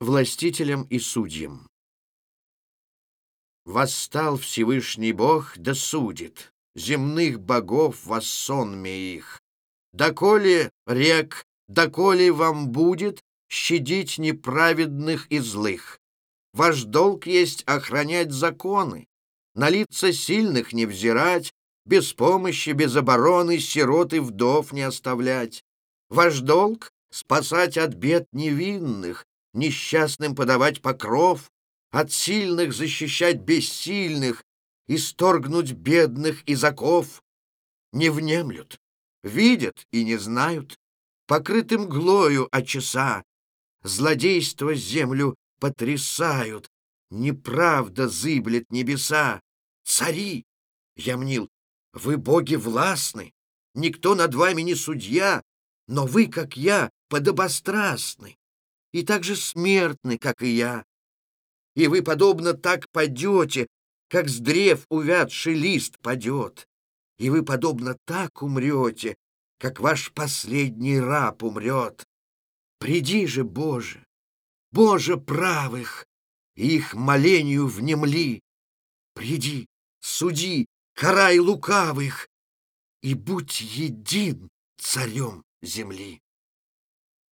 властителям и судьям. Восстал Всевышний Бог, да судит земных богов воссонме их. Доколе рек, доколе вам будет щадить неправедных и злых. Ваш долг есть охранять законы, на лица сильных не взирать, без помощи, без обороны сирот и вдов не оставлять. Ваш долг — спасать от бед невинных, несчастным подавать покров, от сильных защищать бессильных, исторгнуть бедных из оков. Не внемлют, видят и не знают, покрытым глою очеса, злодейство землю потрясают, неправда зыблет небеса. Цари, я мнил, вы боги властны, никто над вами не судья, но вы, как я, подобострастны и так же смертны, как и я. И вы, подобно, так падете, как с древ увядший лист падет. И вы, подобно, так умрете, как ваш последний раб умрет. Приди же, Боже, Боже правых, их молению внемли. Приди, суди, карай лукавых, и будь един царем земли.